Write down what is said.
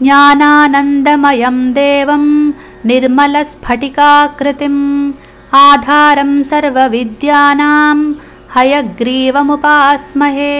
ज्ञानानन्दमयं देवं निर्मलस्फटिकाकृतिम् आधारं सर्वविद्यानां हयग्रीवमुपास्महे।